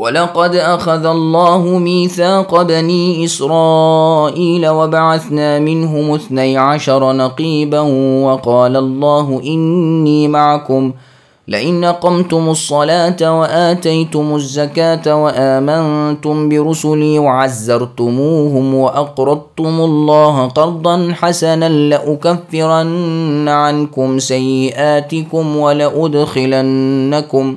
وَلَقَدْ أَخَذَ اللَّهُ مِيثَاقَ بَنِي إِسْرَائِيلَ وَبَعَثْنَا مِنْهُمُ اثْنَيْ عَشَرَ نَقِيبًا وَقَالَ اللَّهُ إِنِّي مَعَكُمْ. لئن قمتم الصلاة وآتيتم الزكاة وآمنتم برسلي وعزرتموهم وأقرضتم الله قرضا حسنا لأكفرن عنكم سيئاتكم ولأدخلنكم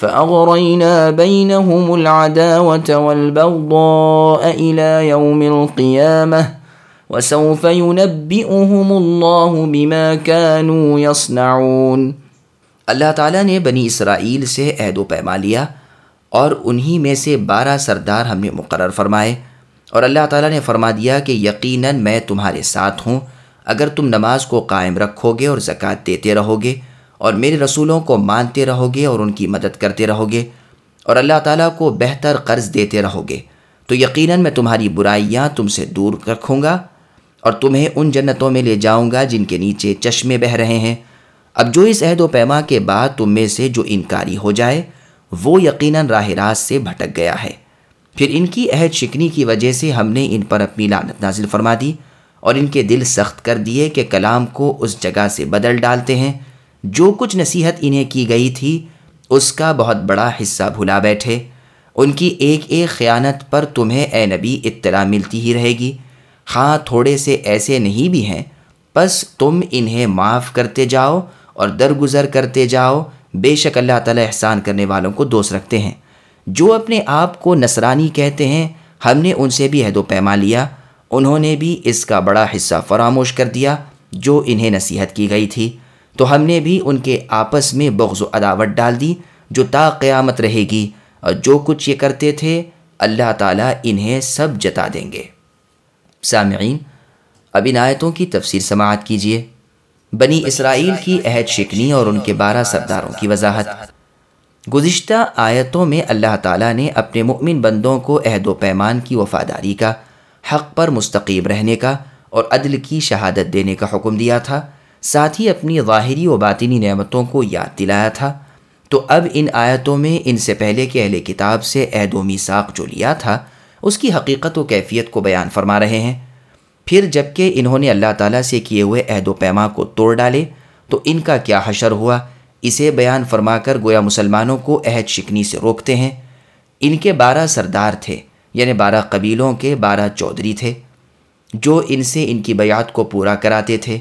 فأغرينا بينهم العداوة والبغضاء إلى يوم القيامة وسوف ينبئهم الله بما كانوا يصنعون۔ اللہ تعالیٰ نے بنی اسرائیل سے عہد و پیما لیا اور انہی میں سے بارہ سردار ہم نے مقرر فرمائے۔ اور اللہ تعالیٰ نے فرما دیا کہ یقیناً میں تمہارے ساتھ ہوں۔ اگر تم نماز کو قائم رکھو گے اور زکوٰۃ دیتے رہو گے اور میرے رسولوں کو مانتے رہو گے اور ان کی مدد کرتے رہو گے اور اللہ تعالیٰ کو بہتر قرض دیتے رہو گے تو یقیناً میں تمہاری برائیاں تم سے دور رکھوں گا اور تمہیں ان جنتوں میں لے جاؤں گا جن کے نیچے چشمے بہہ رہے ہیں۔ اب جو اس عہد و پیما کے بعد تم میں سے جو انکاری ہو جائے، وہ یقیناً راہ راست سے بھٹک گیا ہے۔ پھر ان کی عہد شکنی کی وجہ سے ہم نے ان پر اپنی لعنت نازل فرما دی اور ان کے دل سخت کر دیے کہ کلام کو اس جگہ سے بدل ڈالتے ہیں۔ جو کچھ نصیحت انہیں کی گئی تھی، اس کا بہت بڑا حصہ بھلا بیٹھے۔ ان کی ایک ایک خیانت پر تمہیں اے نبی اطلاع ملتی ہی رہے گی۔ ہاں تھوڑے سے ایسے نہیں بھی ہیں۔ بس تم انہیں معاف کرتے جاؤ اور درگزر کرتے جاؤ۔ بے شک اللہ تعالی احسان کرنے والوں کو دوست رکھتے ہیں۔ جو اپنے آپ کو نصرانی کہتے ہیں، ہم نے ان سے بھی عہد و پیما لیا۔ انہوں نے بھی اس کا بڑا حصہ فراموش کر دیا جو انہیں نصیحت کی گئی تھی۔ تو ہم نے بھی ان کے آپس میں بغض و عداوت ڈال دی جو تا قیامت رہے گی اور جو کچھ یہ کرتے تھے، اللہ تعالیٰ انہیں سب جتا دیں گے۔ سامعین، اب ان آیتوں کی تفسیر سماعت کیجیے بنی اسرائیل کی عہد شکنی اور ان کے بارہ سرداروں کی وضاحت۔ گزشتہ آیتوں میں اللہ تعالیٰ نے اپنے مؤمن بندوں کو عہد و پیمان کی وفاداری کا، حق پر مستقیب رہنے کا اور عدل کی شہادت دینے کا حکم دیا تھا۔ ساتھ ہی اپنی ظاہری و باطنی نعمتوں کو یاد دلایا تھا۔ تو اب ان آیتوں میں ان سے پہلے کے اہل کتاب سے عہد و میساق جو لیا تھا، اس کی حقیقت و کیفیت کو بیان فرما رہے ہیں۔ پھر جبکہ انہوں نے اللہ تعالیٰ سے کیے ہوئے عہد و پیما کو توڑ ڈالے، تو ان کا کیا حشر ہوا؟ اسے بیان فرما کر گویا مسلمانوں کو عہد شکنی سے روکتے ہیں۔ ان کے بارہ سردار تھے یعنی بارہ قبیلوں کے بارہ چودھری تھے، جو ان سے ان کی بیعت کو پورا کراتے تھے۔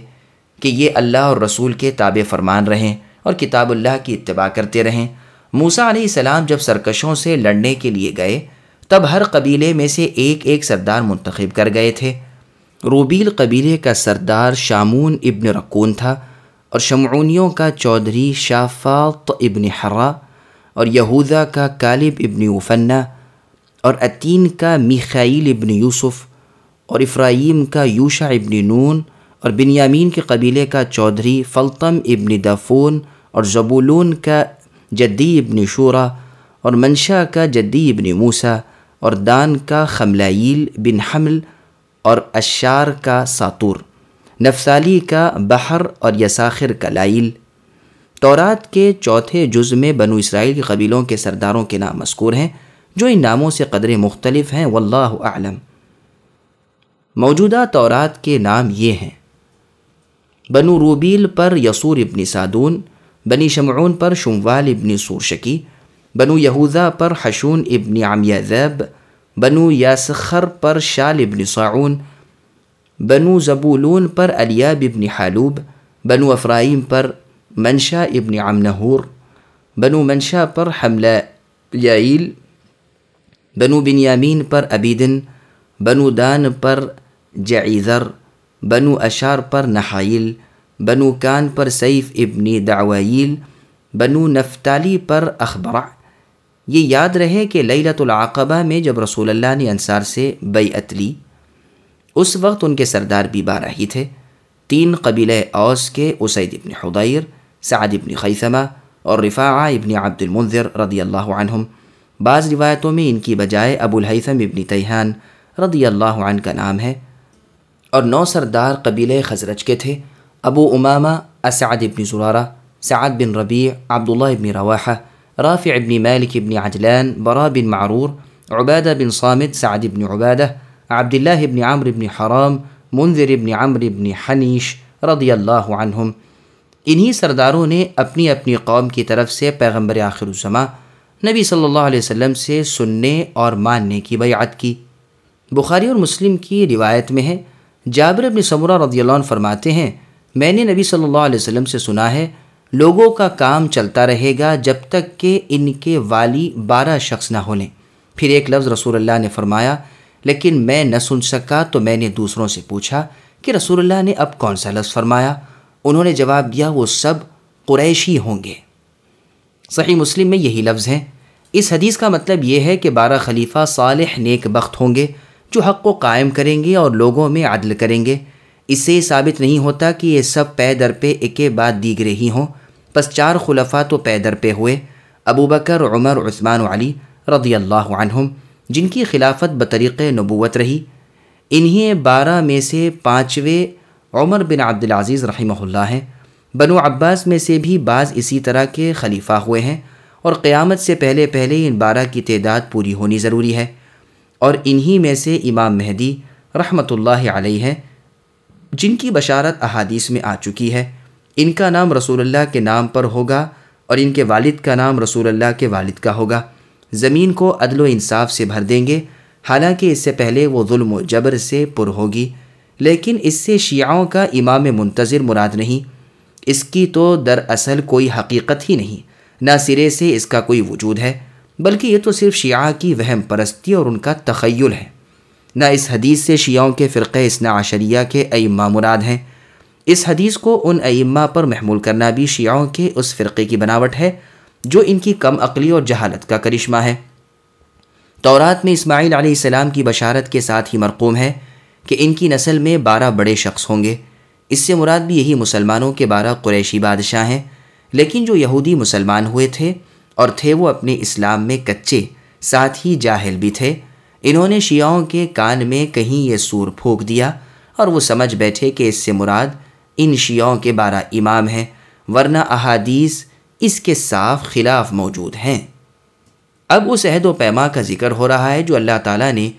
کہ یہ اللہ اور رسول کے تابع فرمان رہیں اور کتاب اللہ کی اتباع کرتے رہیں۔ موسا علیہ السلام جب سرکشوں سے لڑنے کے لیے گئے، تب ہر قبیلے میں سے ایک ایک سردار منتخب کر گئے تھے۔ روبیل قبیلے کا سردار شامون ابن رکون تھا اور شمعونیوں کا چودھری شافاط ابن حرا اور یہودا کا کالب ابن وفنا اور عطین کا میخائیل ابن یوسف اور افرائیم کا یوشا ابن نون اور بنیامین کے قبیلے کا چودھری فلطم ابن دفون اور زبولون کا جدی ابن شورا اور منشا کا جدی ابن موسا اور دان کا خملائیل بن حمل اور اشار کا ساتور، نفسالی کا بحر اور یساخر کا لائل۔ تورات کے چوتھے جز میں بنو اسرائیل کے قبیلوں کے سرداروں کے نام مذکور ہیں، جو ان ناموں سے قدرے مختلف ہیں، واللہ اعلم۔ موجودہ تورات کے نام یہ ہیں۔ بنو روبیل پر یسور ابن سادون، بنی شمعون پر شموال ابن سورشکی، بنو یہوذا پر حشون ابن عمیہ ذیب بنو یاسخر پر شال ابن صاعون، بنو زبولون پر علیاب ابن حالوب، بنو افرائیم پر منشا ابن عمنہور بنو منشا پر حملہ یعیل بنو بنیامین پر ابیدن بنو دان پر جعیذر بنو اشار پر نحائل، بنو کان پر سیف ابن دعوائیل بنو نفتالی پر اخبرع یہ یاد رہے کہ لیلت العقبہ میں جب رسول اللہ نے انصار سے بیعت لی، اس وقت ان کے سردار بھی بارہ ہی تھے۔ تین قبیلہ اوس کے اسید ابن حضیر سعد ابن خیثمہ اور رفاعہ ابن عبد المنذر رضی اللہ عنہم۔ بعض روایتوں میں ان کی بجائے ابو الحیثم ابن تیحان رضی اللہ عنہ کا نام ہے۔ اور نو سردار قبیلہ خزرج کے تھے، ابو امامہ، اسعد ابن زرارہ، سعد بن ربیع، عبداللہ ابن رواحہ، رافع ابن مالک ابن عجلان، برا بن معرور، عبادہ بن صامد سعد ابن عبادہ، عبداللہ ابن عمر ابن حرام، منذر ابن عمر ابن حنیش رضی اللہ عنہم۔ انہی سرداروں نے اپنی اپنی قوم کی طرف سے پیغمبر آخر الزماں نبی صلی اللہ علیہ وسلم سے سننے اور ماننے کی بیعت کی۔ بخاری اور مسلم کی روایت میں ہے جابر ابن سمرہ رضی اللہ عنہ فرماتے ہیں، میں نے نبی صلی اللہ علیہ وسلم سے سنا ہے، لوگوں کا کام چلتا رہے گا جب تک کہ ان کے والی بارہ شخص نہ ہو لیں۔ پھر ایک لفظ رسول اللہ نے فرمایا، لیکن میں نہ سن سکا تو میں نے دوسروں سے پوچھا کہ رسول اللہ نے اب کون سا لفظ فرمایا؟ انہوں نے جواب دیا، وہ سب قریشی ہوں گے۔ صحیح مسلم میں یہی لفظ ہیں۔ اس حدیث کا مطلب یہ ہے کہ بارہ خلیفہ صالح نیک بخت ہوں گے۔ جو حق کو قائم کریں گے اور لوگوں میں عدل کریں گے۔ اس سے یہ ثابت نہیں ہوتا کہ یہ سب پے در پہ ایک بعد دیگرے ہی ہوں۔ پس چار خلفاء تو پے در پہ ہوئے۔ ابو بکر، عمر، عثمان و علی رضی اللہ عنہم، جن کی خلافت بطریق نبوت رہی۔ انہیں بارہ میں سے پانچویں عمر بن عبد العزیز رحمہ اللہ ہیں۔ بنو عباس میں سے بھی بعض اسی طرح کے خلیفہ ہوئے ہیں۔ اور قیامت سے پہلے پہلے ان بارہ کی تعداد پوری ہونی ضروری ہے۔ اور انہی میں سے امام مہدی رحمۃ اللہ علیہ ہے جن کی بشارت احادیث میں آ چکی ہے۔ ان کا نام رسول اللہ کے نام پر ہوگا اور ان کے والد کا نام رسول اللہ کے والد کا ہوگا۔ زمین کو عدل و انصاف سے بھر دیں گے۔ حالانکہ اس سے پہلے وہ ظلم و جبر سے پر ہوگی۔ لیکن اس سے شیعوں کا امام منتظر مراد نہیں۔ اس کی تو دراصل کوئی حقیقت ہی نہیں۔ نہ سرے سے اس کا کوئی وجود ہے۔ بلکہ یہ تو صرف شیعہ کی وہم پرستی اور ان کا تخیل ہے۔ نہ اس حدیث سے شیعوں کے فرقہ اسنا عشریہ کے ائمہ مراد ہیں۔ اس حدیث کو ان ائمہ پر محمول کرنا بھی شیعوں کے اس فرقے کی بناوٹ ہے جو ان کی کم عقلی اور جہالت کا کرشمہ ہے۔ تورات میں اسماعیل علیہ السلام کی بشارت کے ساتھ ہی مرقوم ہے کہ ان کی نسل میں بارہ بڑے شخص ہوں گے۔ اس سے مراد بھی یہی مسلمانوں کے بارہ قریشی بادشاہ ہیں۔ لیکن جو یہودی مسلمان ہوئے تھے اور تھے وہ اپنے اسلام میں کچے، ساتھ ہی جاہل بھی تھے۔ انہوں نے شیعوں کے کان میں کہیں یہ سور پھونک دیا اور وہ سمجھ بیٹھے کہ اس سے مراد ان شیعوں کے بارہ امام ہیں، ورنہ احادیث اس کے صاف خلاف موجود ہیں۔ اب اس عہد و پیما کا ذکر ہو رہا ہے جو اللہ تعالیٰ نے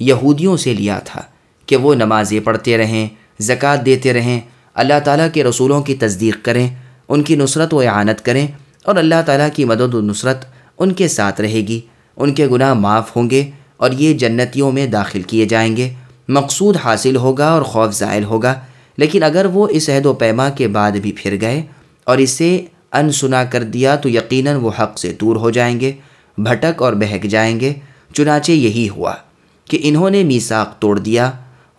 یہودیوں سے لیا تھا کہ وہ نمازیں پڑھتے رہیں، زکوٰۃ دیتے رہیں، اللہ تعالیٰ کے رسولوں کی تصدیق کریں، ان کی نصرت و اعانت کریں۔ اور اللہ تعالیٰ کی مدد و نصرت ان کے ساتھ رہے گی۔ ان کے گناہ معاف ہوں گے اور یہ جنتیوں میں داخل کیے جائیں گے۔ مقصود حاصل ہوگا اور خوف زائل ہوگا، لیکن اگر وہ اس عہد و پیما کے بعد بھی پھر گئے اور اسے ان سنا کر دیا تو یقیناً وہ حق سے دور ہو جائیں گے، بھٹک اور بہک جائیں گے۔ چنانچہ یہی ہوا کہ انہوں نے میساق توڑ دیا،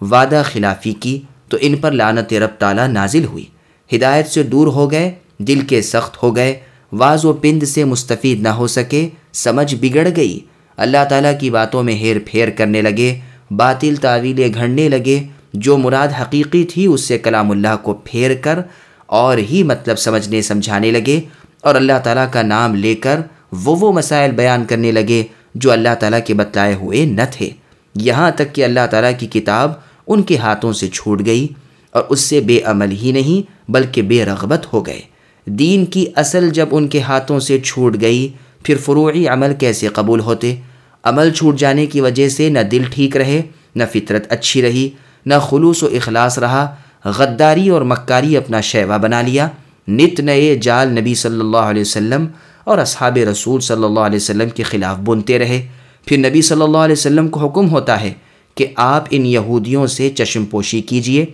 وعدہ خلافی کی تو ان پر لانت رب تعالیٰ نازل ہوئی۔ ہدایت سے دور ہو گئے، دل کے سخت ہو گئے واز و پند سے مستفید نہ ہو سکے، سمجھ بگڑ گئی۔ اللہ تعالیٰ کی باتوں میں ہیر پھیر کرنے لگے، باطل تعویلیں گھڑنے لگے۔ جو مراد حقیقی تھی، اس سے کلام اللہ کو پھیر کر اور ہی مطلب سمجھنے، سمجھانے لگے۔ اور اللہ تعالیٰ کا نام لے کر وہ وہ مسائل بیان کرنے لگے جو اللہ تعالیٰ کے بتلائے ہوئے نہ تھے۔ یہاں تک کہ اللہ تعالیٰ کی کتاب ان کے ہاتھوں سے چھوٹ گئی اور اس سے بے عمل ہی نہیں، بلکہ بے رغبت ہو گئے۔ دین کی اصل جب ان کے ہاتھوں سے چھوٹ گئی، پھر فروعی عمل کیسے قبول ہوتے؟ عمل چھوٹ جانے کی وجہ سے نہ دل ٹھیک رہے، نہ فطرت اچھی رہی، نہ خلوص و اخلاص رہا۔ غداری اور مکاری اپنا شیوا بنا لیا۔ نت نئے جال نبی صلی اللہ علیہ وسلم اور اصحاب رسول صلی اللہ علیہ وسلم کے خلاف بنتے رہے۔ پھر نبی صلی اللہ علیہ وسلم کو حکم ہوتا ہے کہ آپ ان یہودیوں سے چشم پوشی کیجیے۔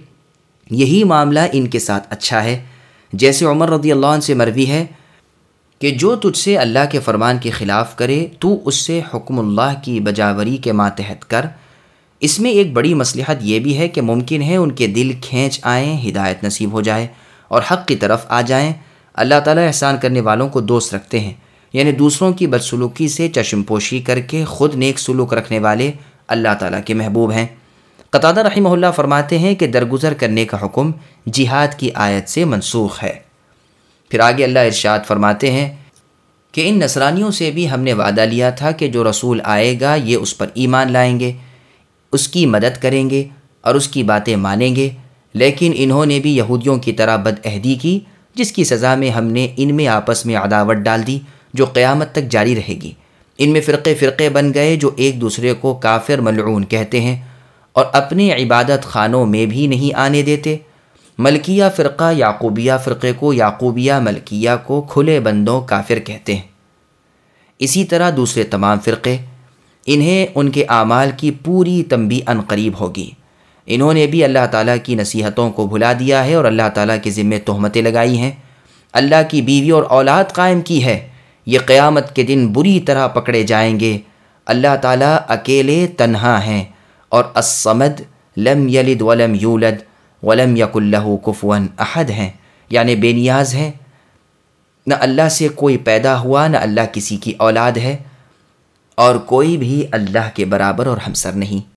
یہی معاملہ ان کے ساتھ اچھا ہے۔ جیسے عمر رضی اللہ عنہ سے مروی ہے کہ جو تجھ سے اللہ کے فرمان کے خلاف کرے، تو اس سے حکم اللہ کی بجاوری کے ماتحت کر۔ اس میں ایک بڑی مصلحت یہ بھی ہے کہ ممکن ہے ان کے دل کھینچ آئیں، ہدایت نصیب ہو جائے اور حق کی طرف آ جائیں۔ اللہ تعالیٰ احسان کرنے والوں کو دوست رکھتے ہیں۔ یعنی دوسروں کی بدسلوکی سے چشم پوشی کر کے خود نیک سلوک رکھنے والے اللہ تعالیٰ کے محبوب ہیں۔ قطادہ رحمہ اللہ فرماتے ہیں کہ درگزر کرنے کا حکم جہاد کی آیت سے منسوخ ہے۔ پھر آگے اللہ ارشاد فرماتے ہیں کہ ان نصرانیوں سے بھی ہم نے وعدہ لیا تھا کہ جو رسول آئے گا یہ اس پر ایمان لائیں گے، اس کی مدد کریں گے اور اس کی باتیں مانیں گے۔ لیکن انہوں نے بھی یہودیوں کی طرح بد عہدی کی، جس کی سزا میں ہم نے ان میں آپس میں عداوت ڈال دی جو قیامت تک جاری رہے گی۔ ان میں فرقے فرقے بن گئے جو ایک دوسرے کو کافر ملعون کہتے ہیں۔ اور اپنے عبادت خانوں میں بھی نہیں آنے دیتے۔ ملکیہ فرقہ یعقوبیہ فرقے کو یعقوبیہ ملکیہ کو کھلے بندوں کافر کہتے ہیں۔ اسی طرح دوسرے تمام فرقے، انہیں ان کے اعمال کی پوری تنبی ان قریب ہوگی۔ انہوں نے بھی اللہ تعالیٰ کی نصیحتوں کو بھلا دیا ہے اور اللہ تعالیٰ کے ذمے تہمتیں لگائی ہیں۔ اللہ کی بیوی اور اولاد قائم کی ہے۔ یہ قیامت کے دن بری طرح پکڑے جائیں گے۔ اللہ تعالیٰ اکیلے تنہا ہیں۔ اور الصمد لم یلد ولم یولد ولم یق اللہ کفون احد ہیں یعنی بے نیاز ہیں۔ نہ اللہ سے کوئی پیدا ہوا، نہ اللہ کسی کی اولاد ہے، اور کوئی بھی اللہ کے برابر اور ہمسر نہیں۔